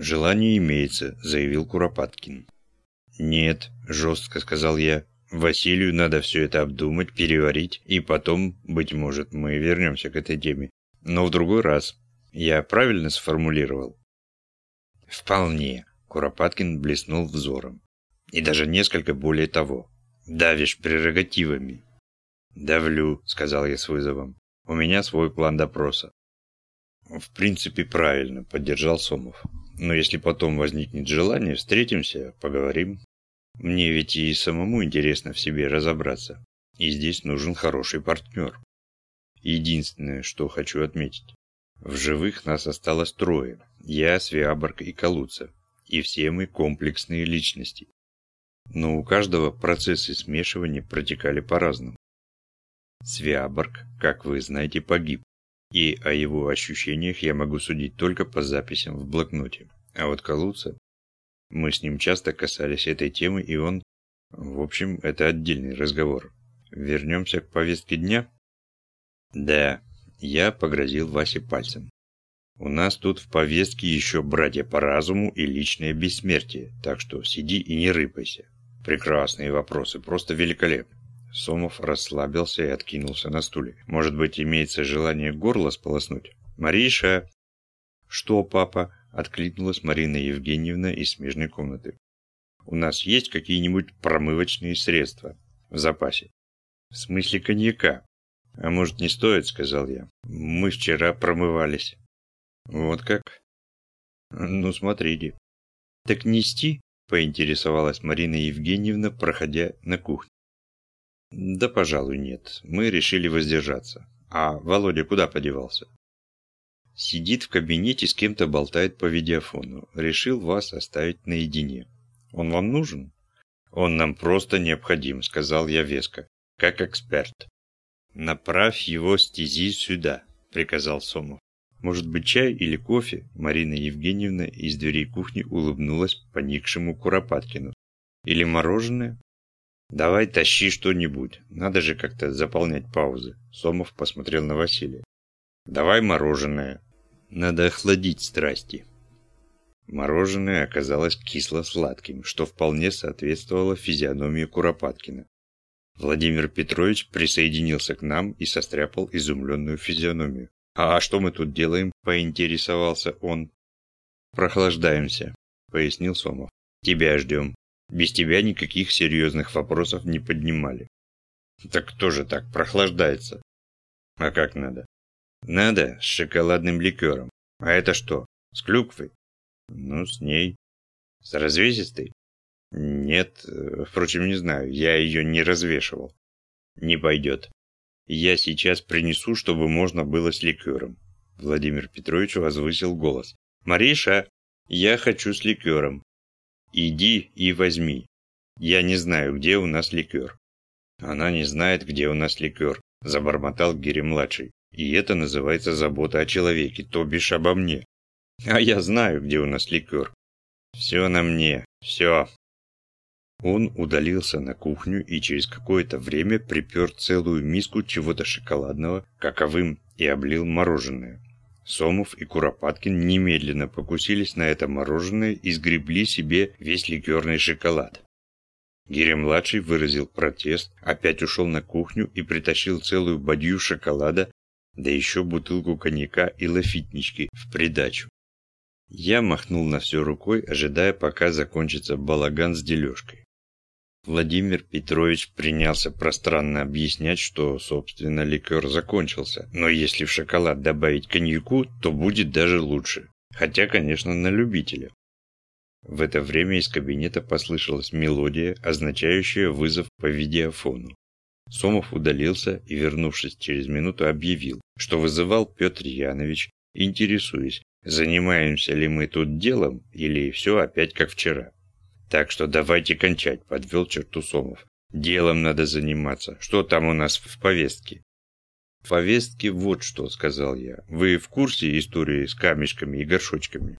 «Желание имеется», – заявил Куропаткин. «Нет», – жестко сказал я. «Василию надо все это обдумать, переварить, и потом, быть может, мы вернемся к этой теме. Но в другой раз. Я правильно сформулировал?» «Вполне», – Куропаткин блеснул взором. «И даже несколько более того. Давишь прерогативами». «Давлю», – сказал я с вызовом. «У меня свой план допроса». «В принципе, правильно», – поддержал Сомов. «Но если потом возникнет желание, встретимся, поговорим. Мне ведь и самому интересно в себе разобраться. И здесь нужен хороший партнер. Единственное, что хочу отметить. В живых нас осталось трое. Я, Свиаборг и Калуца. И все мы комплексные личности. Но у каждого процессы смешивания протекали по-разному. Свиаборг, как вы знаете, погиб. И о его ощущениях я могу судить только по записям в блокноте. А вот Калуца... Мы с ним часто касались этой темы, и он... В общем, это отдельный разговор. Вернемся к повестке дня? Да, я погрозил Васе пальцем. У нас тут в повестке еще братья по разуму и личное бессмертие, так что сиди и не рыпайся. Прекрасные вопросы, просто великолепно. Сомов расслабился и откинулся на стуле. Может быть, имеется желание горло сполоснуть? «Мариша!» «Что, папа?» – откликнулась Марина Евгеньевна из смежной комнаты. «У нас есть какие-нибудь промывочные средства в запасе?» «В смысле коньяка?» «А может, не стоит?» – сказал я. «Мы вчера промывались». «Вот как?» «Ну, смотрите». «Так нести?» – поинтересовалась Марина Евгеньевна, проходя на кухню. Да, пожалуй, нет. Мы решили воздержаться. А Володя куда подевался? Сидит в кабинете, с кем-то болтает по видеофону. Решил вас оставить наедине. Он вам нужен? Он нам просто необходим, сказал я веско, как эксперт. Направь его стези сюда, приказал Сомов. Может быть чай или кофе? Марина Евгеньевна из дверей кухни улыбнулась поникшему Куропаткину. Или мороженое? «Давай тащи что-нибудь. Надо же как-то заполнять паузы». Сомов посмотрел на Василия. «Давай мороженое. Надо охладить страсти». Мороженое оказалось кисло-сладким, что вполне соответствовало физиономии Куропаткина. Владимир Петрович присоединился к нам и состряпал изумленную физиономию. «А что мы тут делаем?» – поинтересовался он. «Прохлаждаемся», – пояснил Сомов. «Тебя ждем. Без тебя никаких серьезных вопросов не поднимали. Так кто же так прохлаждается? А как надо? Надо с шоколадным ликером. А это что, с клюквой? Ну, с ней. С развесистой? Нет, впрочем, не знаю, я ее не развешивал. Не пойдет. Я сейчас принесу, чтобы можно было с ликером. Владимир Петрович возвысил голос. Мариша, я хочу с ликером. Иди и возьми. Я не знаю, где у нас ликер. Она не знает, где у нас ликер, забормотал Гири-младший. И это называется забота о человеке, то бишь обо мне. А я знаю, где у нас ликер. Все на мне, все. Он удалился на кухню и через какое-то время припер целую миску чего-то шоколадного, каковым и облил мороженое. Сомов и Куропаткин немедленно покусились на это мороженое и сгребли себе весь ликерный шоколад. Гиря-младший выразил протест, опять ушел на кухню и притащил целую бадью шоколада, да еще бутылку коньяка и лафитнички в придачу. Я махнул на все рукой, ожидая, пока закончится балаган с дележкой. Владимир Петрович принялся пространно объяснять, что, собственно, ликер закончился, но если в шоколад добавить коньяку, то будет даже лучше. Хотя, конечно, на любителя. В это время из кабинета послышалась мелодия, означающая вызов по видеофону. Сомов удалился и, вернувшись через минуту, объявил, что вызывал Петр Янович, интересуясь, занимаемся ли мы тут делом или все опять как вчера. Так что давайте кончать, подвел черту Сомов. Делом надо заниматься. Что там у нас в повестке? В повестке вот что, сказал я. Вы в курсе истории с камешками и горшочками?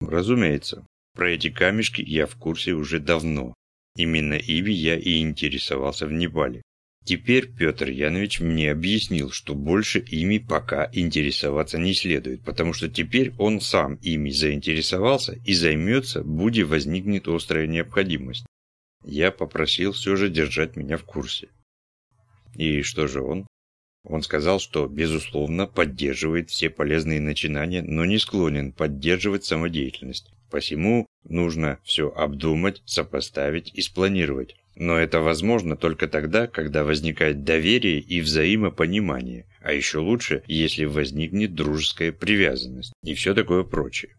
Разумеется. Про эти камешки я в курсе уже давно. Именно ими я и интересовался в Непале. Теперь Петр Янович мне объяснил, что больше ими пока интересоваться не следует, потому что теперь он сам ими заинтересовался и займется, буде возникнет острая необходимость. Я попросил все же держать меня в курсе. И что же он? Он сказал, что, безусловно, поддерживает все полезные начинания, но не склонен поддерживать самодеятельность. Посему нужно все обдумать, сопоставить и спланировать. Но это возможно только тогда, когда возникает доверие и взаимопонимание, а еще лучше, если возникнет дружеская привязанность и все такое прочее.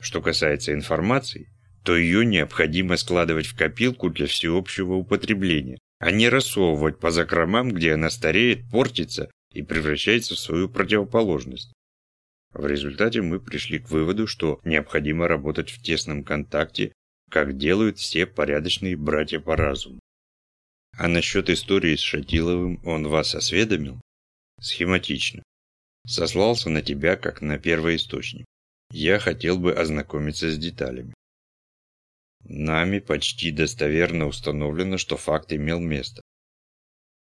Что касается информации, то ее необходимо складывать в копилку для всеобщего употребления, а не рассовывать по закромам, где она стареет, портится и превращается в свою противоположность. В результате мы пришли к выводу, что необходимо работать в тесном контакте, как делают все порядочные братья по разуму. А насчет истории с Шатиловым он вас осведомил? Схематично. Сослался на тебя, как на первоисточник. Я хотел бы ознакомиться с деталями. Нами почти достоверно установлено, что факт имел место.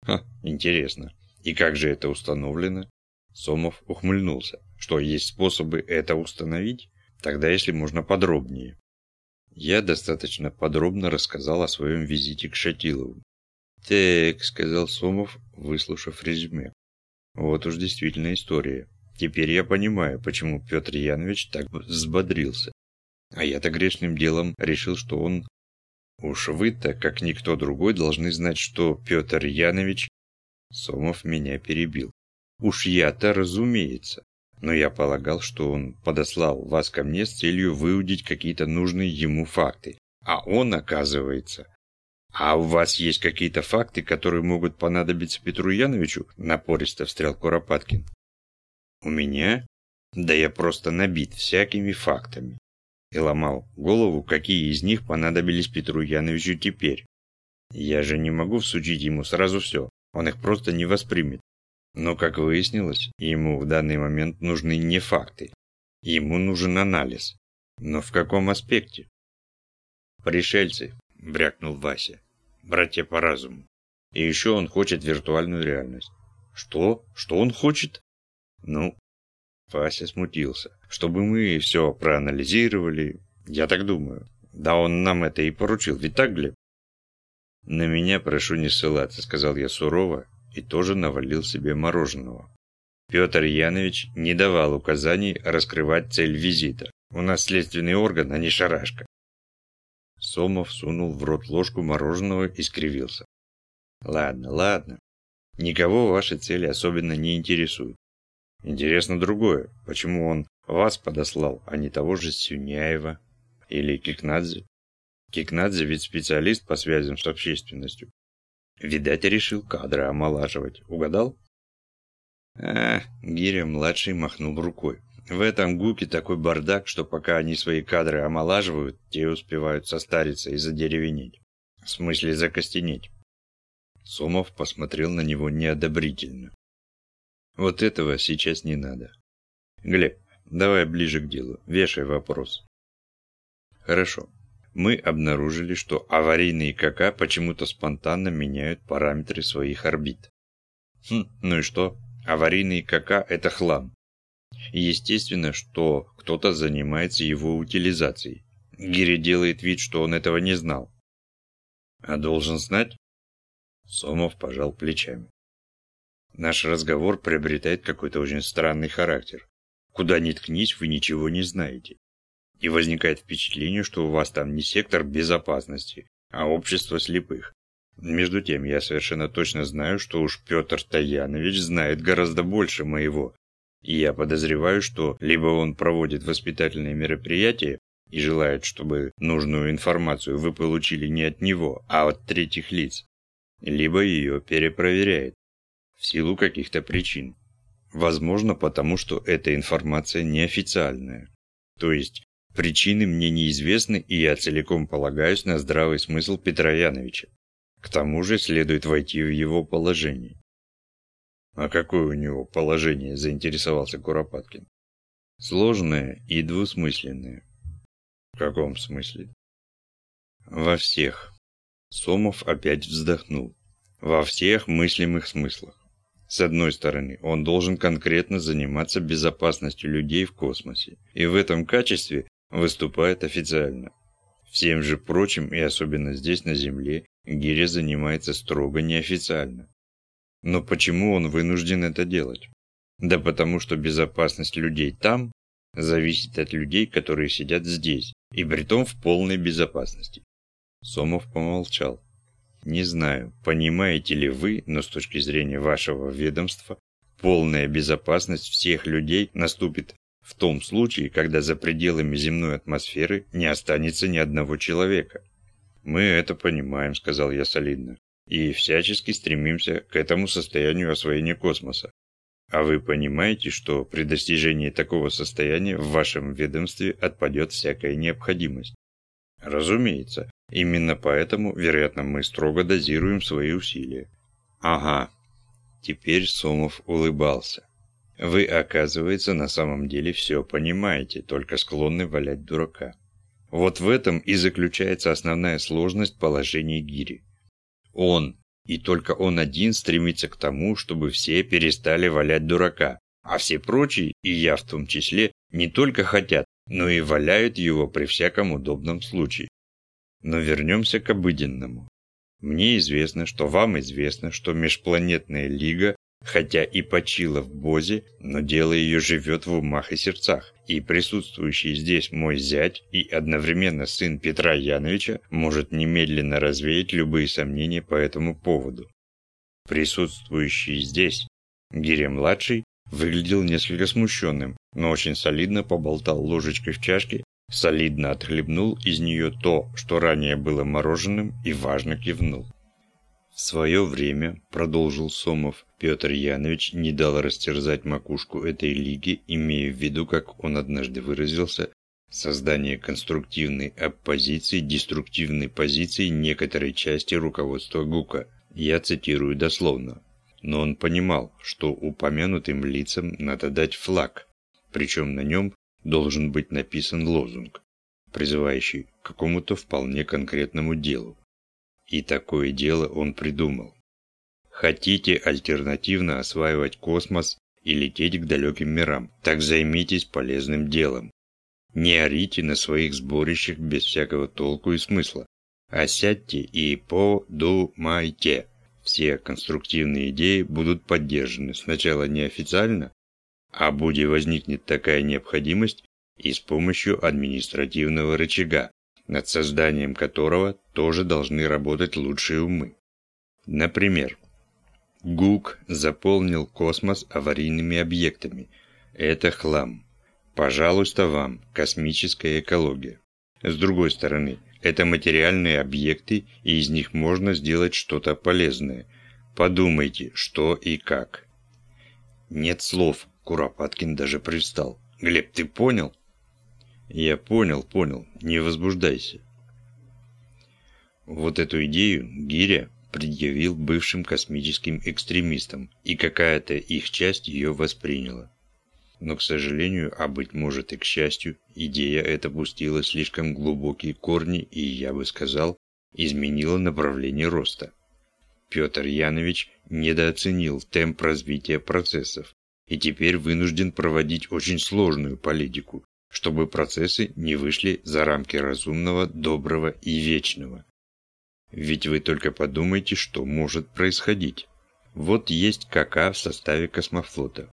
Ха, интересно. И как же это установлено? Сомов ухмыльнулся. Что, есть способы это установить? Тогда, если можно, подробнее. Я достаточно подробно рассказал о своем визите к Шатилову. «Так», — сказал Сомов, выслушав резюме. «Вот уж действительно история. Теперь я понимаю, почему Петр Янович так взбодрился. А я-то грешным делом решил, что он... Уж вы-то, как никто другой, должны знать, что Петр Янович... Сомов меня перебил. Уж я-то, разумеется. Но я полагал, что он подослал вас ко мне с целью выудить какие-то нужные ему факты. А он, оказывается... А у вас есть какие-то факты, которые могут понадобиться Петру Яновичу? Напористо встрял Куропаткин. У меня? Да я просто набит всякими фактами и ломал голову, какие из них понадобились Петру Яновичу теперь. Я же не могу всучить ему сразу все, он их просто не воспримет. Но, как выяснилось, ему в данный момент нужны не факты. Ему нужен анализ. Но в каком аспекте? «Пришельцы», – брякнул Вася. «Братья по разуму. И еще он хочет виртуальную реальность». «Что? Что он хочет?» «Ну, Вася смутился. «Чтобы мы все проанализировали, я так думаю. Да он нам это и поручил, ведь так, Глеб?» «На меня прошу не ссылаться», — сказал я сурово и тоже навалил себе мороженого. Петр Янович не давал указаний раскрывать цель визита. У нас следственный орган, а не шарашка. Сомов сунул в рот ложку мороженого и скривился. «Ладно, ладно. Никого ваши цели особенно не интересуют. Интересно другое, почему он вас подослал, а не того же Сюняева или Кикнадзе? Кикнадзе ведь специалист по связям с общественностью. Видать, решил кадры омолаживать. Угадал? А, Гиря-младший махнул рукой. В этом ГУКе такой бардак, что пока они свои кадры омолаживают, те успевают состариться и задеревенеть. В смысле закостенеть. Сомов посмотрел на него неодобрительно. Вот этого сейчас не надо. Глеб, давай ближе к делу. Вешай вопрос. Хорошо. Мы обнаружили, что аварийные КК почему-то спонтанно меняют параметры своих орбит. Хм, ну и что? Аварийные КК – это хлам. Естественно, что кто-то занимается его утилизацией. Гири делает вид, что он этого не знал. А должен знать? Сомов пожал плечами. Наш разговор приобретает какой-то очень странный характер. Куда ни ткнись, вы ничего не знаете. И возникает впечатление, что у вас там не сектор безопасности, а общество слепых. Между тем, я совершенно точно знаю, что уж Петр Таянович знает гораздо больше моего. И я подозреваю, что либо он проводит воспитательные мероприятия и желает, чтобы нужную информацию вы получили не от него, а от третьих лиц, либо ее перепроверяет в силу каких-то причин. Возможно, потому что эта информация неофициальная. То есть, причины мне неизвестны, и я целиком полагаюсь на здравый смысл Петра Яновича. К тому же следует войти в его положение. А какое у него положение, заинтересовался Куропаткин. Сложное и двусмысленное. В каком смысле? Во всех. Сомов опять вздохнул. Во всех мыслимых смыслах. С одной стороны, он должен конкретно заниматься безопасностью людей в космосе, и в этом качестве выступает официально. Всем же прочим, и особенно здесь на Земле, Гиря занимается строго неофициально. Но почему он вынужден это делать? Да потому что безопасность людей там зависит от людей, которые сидят здесь, и притом в полной безопасности. Сомов помолчал. Не знаю, понимаете ли вы, но с точки зрения вашего ведомства, полная безопасность всех людей наступит в том случае, когда за пределами земной атмосферы не останется ни одного человека. Мы это понимаем, сказал я солидно, и всячески стремимся к этому состоянию освоения космоса. А вы понимаете, что при достижении такого состояния в вашем ведомстве отпадет всякая необходимость? Разумеется. Именно поэтому, вероятно, мы строго дозируем свои усилия. Ага. Теперь Сомов улыбался. Вы, оказывается, на самом деле все понимаете, только склонны валять дурака. Вот в этом и заключается основная сложность положения Гири. Он, и только он один стремится к тому, чтобы все перестали валять дурака, а все прочие, и я в том числе, не только хотят, но и валяют его при всяком удобном случае. Но вернемся к обыденному. Мне известно, что вам известно, что межпланетная лига, хотя и почила в Бозе, но дело ее живет в умах и сердцах, и присутствующий здесь мой зять и одновременно сын Петра Яновича может немедленно развеять любые сомнения по этому поводу. Присутствующий здесь Гиря-младший выглядел несколько смущенным, но очень солидно поболтал ложечкой в чашке солидно отхлебнул из нее то, что ранее было мороженым, и важно кивнул. В свое время, продолжил Сомов, Петр Янович не дал растерзать макушку этой лиги, имея в виду, как он однажды выразился, создание конструктивной оппозиции деструктивной позиции некоторой части руководства ГУКа. Я цитирую дословно. Но он понимал, что упомянутым лицам надо дать флаг, причем на нем должен быть написан лозунг, призывающий к какому-то вполне конкретному делу. И такое дело он придумал. Хотите альтернативно осваивать космос и лететь к далеким мирам, так займитесь полезным делом. Не орите на своих сборищах без всякого толку и смысла, а сядьте и подумайте. Все конструктивные идеи будут поддержаны сначала неофициально, а буде возникнет такая необходимость и с помощью административного рычага, над созданием которого тоже должны работать лучшие умы. Например, ГУК заполнил космос аварийными объектами. Это хлам. Пожалуйста вам, космическая экология. С другой стороны, это материальные объекты, и из них можно сделать что-то полезное. Подумайте, что и как. Нет слов, Куропаткин даже привстал. «Глеб, ты понял?» «Я понял, понял. Не возбуждайся». Вот эту идею Гиря предъявил бывшим космическим экстремистам, и какая-то их часть ее восприняла. Но, к сожалению, а быть может и к счастью, идея эта пустила слишком глубокие корни и, я бы сказал, изменила направление роста. Петр Янович недооценил темп развития процессов, и теперь вынужден проводить очень сложную политику, чтобы процессы не вышли за рамки разумного, доброго и вечного. Ведь вы только подумайте, что может происходить. Вот есть КК в составе космофлота.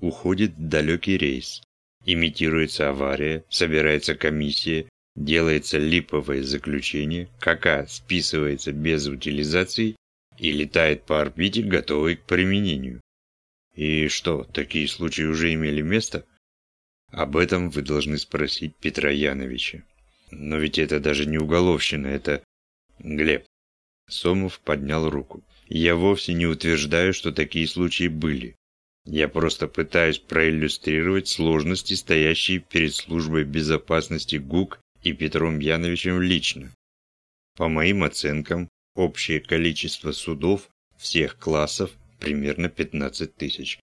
Уходит далекий рейс. Имитируется авария, собирается комиссия, делается липовое заключение, КК списывается без утилизации и летает по орбите, готовый к применению. И что, такие случаи уже имели место? Об этом вы должны спросить Петра Яновича. Но ведь это даже не уголовщина, это... Глеб. Сомов поднял руку. Я вовсе не утверждаю, что такие случаи были. Я просто пытаюсь проиллюстрировать сложности, стоящие перед службой безопасности ГУК и Петром Яновичем лично. По моим оценкам, общее количество судов всех классов примерно 15 тысяч.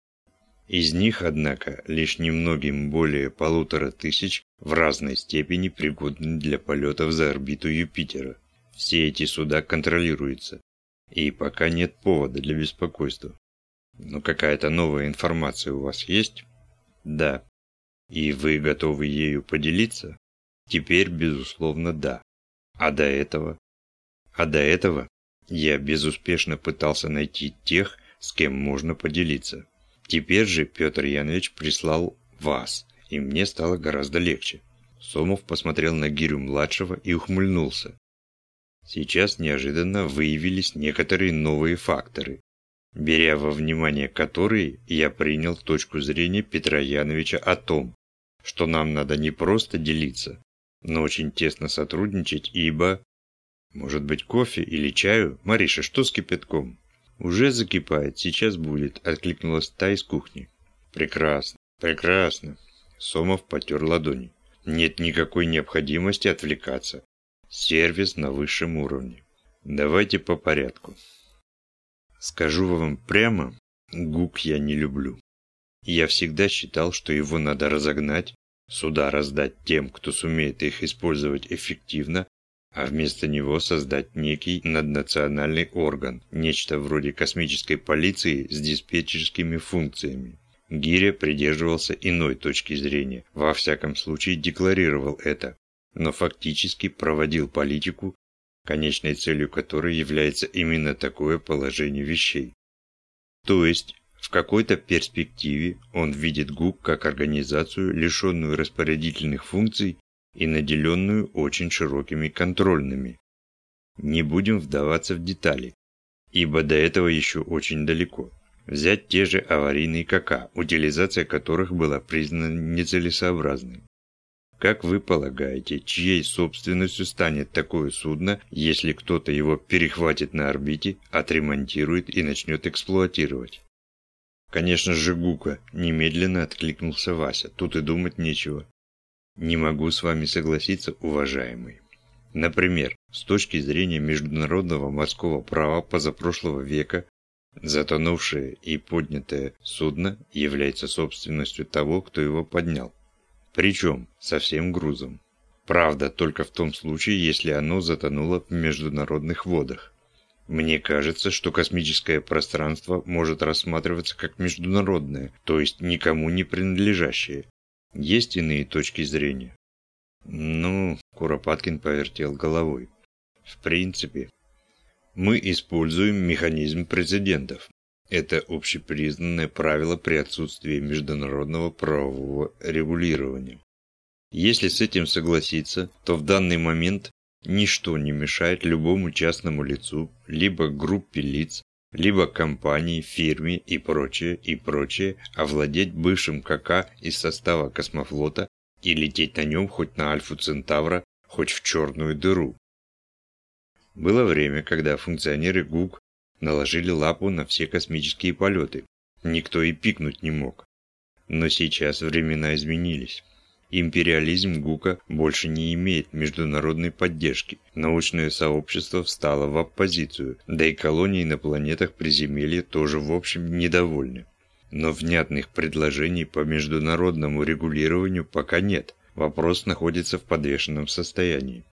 Из них, однако, лишь немногим более полутора тысяч в разной степени пригодны для полетов за орбиту Юпитера. Все эти суда контролируются. И пока нет повода для беспокойства. Но какая-то новая информация у вас есть? Да. И вы готовы ею поделиться? Теперь, безусловно, да. А до этого? А до этого я безуспешно пытался найти тех, с кем можно поделиться. Теперь же Петр Янович прислал вас, и мне стало гораздо легче. Сомов посмотрел на Гирю-младшего и ухмыльнулся. Сейчас неожиданно выявились некоторые новые факторы, беря во внимание которые я принял точку зрения Петра Яновича о том, что нам надо не просто делиться, но очень тесно сотрудничать, ибо... Может быть кофе или чаю? Мариша, что с кипятком? Уже закипает, сейчас будет, откликнулась та из кухни. Прекрасно, прекрасно. Сомов потер ладони. Нет никакой необходимости отвлекаться. Сервис на высшем уровне. Давайте по порядку. Скажу вам прямо, ГУК я не люблю. Я всегда считал, что его надо разогнать, суда раздать тем, кто сумеет их использовать эффективно, а вместо него создать некий наднациональный орган, нечто вроде космической полиции с диспетчерскими функциями. Гиря придерживался иной точки зрения, во всяком случае декларировал это, но фактически проводил политику, конечной целью которой является именно такое положение вещей. То есть, в какой-то перспективе он видит ГУК как организацию, лишенную распорядительных функций и наделенную очень широкими контрольными. Не будем вдаваться в детали, ибо до этого еще очень далеко. Взять те же аварийные КК, утилизация которых была признана нецелесообразной. Как вы полагаете, чьей собственностью станет такое судно, если кто-то его перехватит на орбите, отремонтирует и начнет эксплуатировать? Конечно же Гука, немедленно откликнулся Вася, тут и думать нечего. Не могу с вами согласиться, уважаемый. Например, с точки зрения международного морского права позапрошлого века, затонувшее и поднятое судно является собственностью того, кто его поднял. Причем со всем грузом. Правда, только в том случае, если оно затонуло в международных водах. Мне кажется, что космическое пространство может рассматриваться как международное, то есть никому не принадлежащее. Есть иные точки зрения? Ну, Куропаткин повертел головой. В принципе, мы используем механизм прецедентов. Это общепризнанное правило при отсутствии международного правового регулирования. Если с этим согласиться, то в данный момент ничто не мешает любому частному лицу, либо группе лиц, либо компании, фирме и прочее, и прочее овладеть бывшим КК из состава космофлота и лететь на нем хоть на Альфу Центавра, хоть в черную дыру. Было время, когда функционеры ГУК наложили лапу на все космические полеты. Никто и пикнуть не мог. Но сейчас времена изменились. Империализм ГУКа больше не имеет международной поддержки. Научное сообщество встало в оппозицию, да и колонии на планетах приземелья тоже в общем недовольны. Но внятных предложений по международному регулированию пока нет. Вопрос находится в подвешенном состоянии.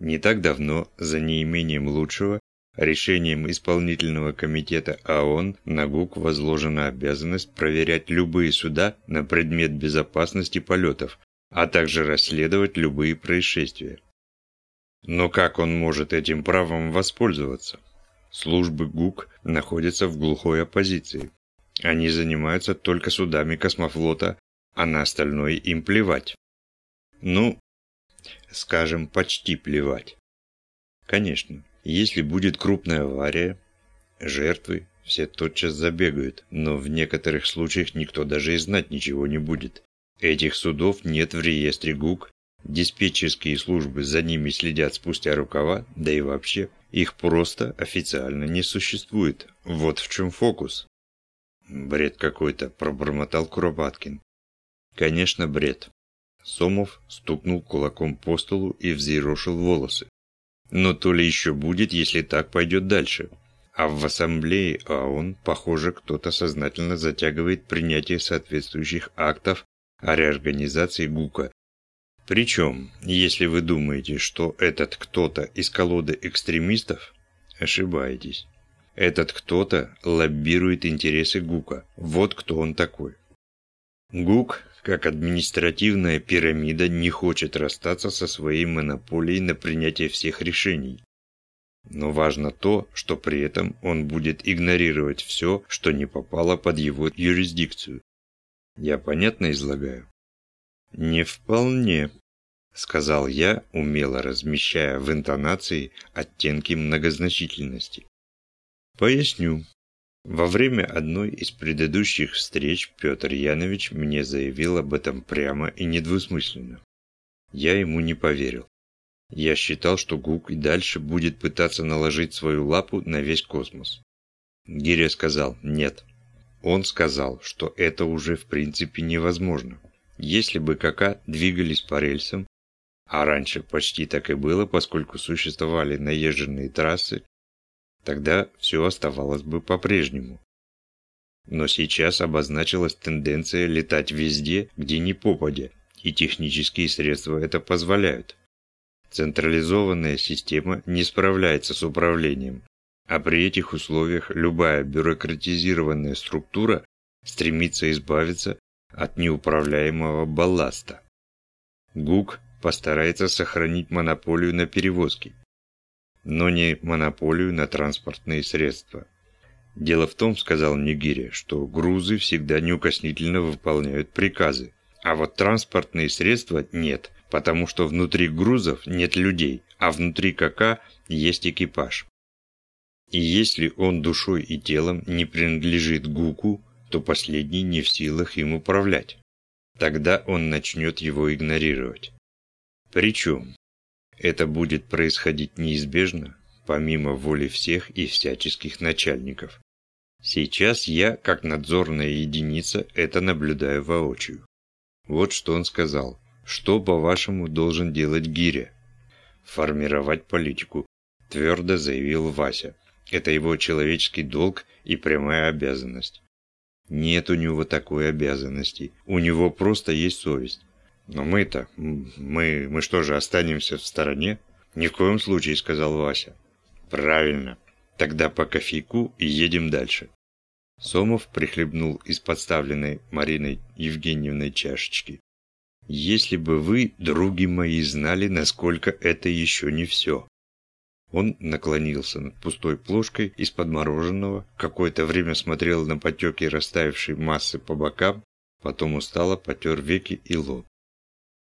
Не так давно, за неимением лучшего, Решением исполнительного комитета ООН на ГУК возложена обязанность проверять любые суда на предмет безопасности полетов, а также расследовать любые происшествия. Но как он может этим правом воспользоваться? Службы ГУК находятся в глухой оппозиции. Они занимаются только судами космофлота, а на остальное им плевать. Ну, скажем, почти плевать. Конечно, если будет крупная авария, жертвы все тотчас забегают, но в некоторых случаях никто даже и знать ничего не будет. Этих судов нет в реестре ГУК, диспетчерские службы за ними следят спустя рукава, да и вообще, их просто официально не существует. Вот в чем фокус. Бред какой-то, пробормотал Куропаткин. Конечно, бред. Сомов стукнул кулаком по столу и взъерошил волосы. Но то ли еще будет, если так пойдет дальше. А в ассамблее ООН, похоже, кто-то сознательно затягивает принятие соответствующих актов о реорганизации ГУКа. Причем, если вы думаете, что этот кто-то из колоды экстремистов, Ошибаетесь. Этот кто-то лоббирует интересы ГУКа. Вот кто он такой. ГУК, как административная пирамида, не хочет расстаться со своей монополией на принятие всех решений. Но важно то, что при этом он будет игнорировать все, что не попало под его юрисдикцию. Я понятно излагаю? Не вполне, сказал я, умело размещая в интонации оттенки многозначительности. Поясню. Во время одной из предыдущих встреч Петр Янович мне заявил об этом прямо и недвусмысленно. Я ему не поверил. Я считал, что Гук и дальше будет пытаться наложить свою лапу на весь космос. Гиря сказал «нет». Он сказал, что это уже в принципе невозможно. Если бы КК двигались по рельсам, а раньше почти так и было, поскольку существовали наезженные трассы, Тогда все оставалось бы по-прежнему. Но сейчас обозначилась тенденция летать везде, где не попадя, и технические средства это позволяют. Централизованная система не справляется с управлением, а при этих условиях любая бюрократизированная структура стремится избавиться от неуправляемого балласта. ГУК постарается сохранить монополию на перевозки, но не монополию на транспортные средства. Дело в том, сказал Нигири, что грузы всегда неукоснительно выполняют приказы, а вот транспортные средства нет, потому что внутри грузов нет людей, а внутри КК есть экипаж. И если он душой и телом не принадлежит ГУКу, то последний не в силах им управлять. Тогда он начнет его игнорировать. Причем это будет происходить неизбежно, помимо воли всех и всяческих начальников. Сейчас я, как надзорная единица, это наблюдаю воочию. Вот что он сказал. Что, по-вашему, должен делать Гиря? Формировать политику, твердо заявил Вася. Это его человеческий долг и прямая обязанность. Нет у него такой обязанности. У него просто есть совесть. Но мы-то, мы, мы что же, останемся в стороне? Ни в коем случае, сказал Вася. Правильно. Тогда по кофейку и едем дальше. Сомов прихлебнул из подставленной Мариной Евгеньевной чашечки. «Если бы вы, други мои, знали, насколько это еще не все». Он наклонился над пустой плошкой из-под мороженого, какое-то время смотрел на потеки растаявшей массы по бокам, потом устало потер веки и лоб.